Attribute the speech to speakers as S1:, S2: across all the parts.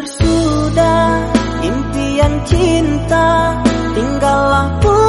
S1: Berakhir sudah impian cinta Tinggallah pun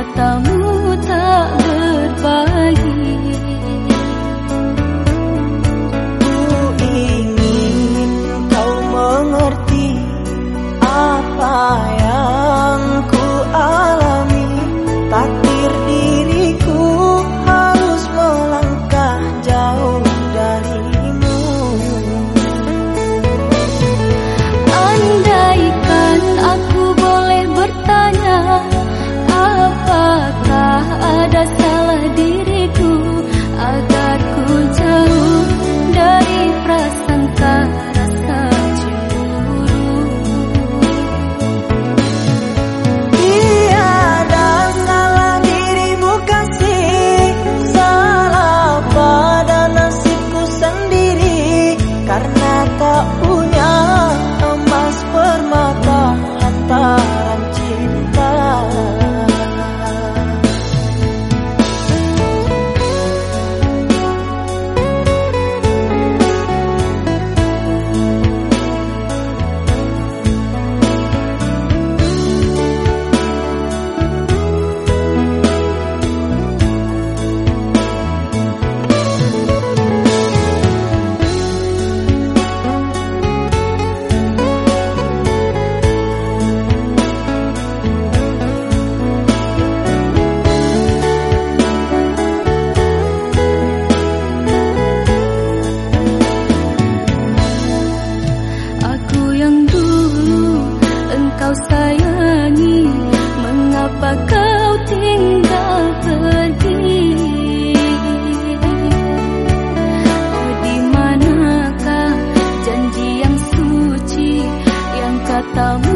S2: katamu. tamu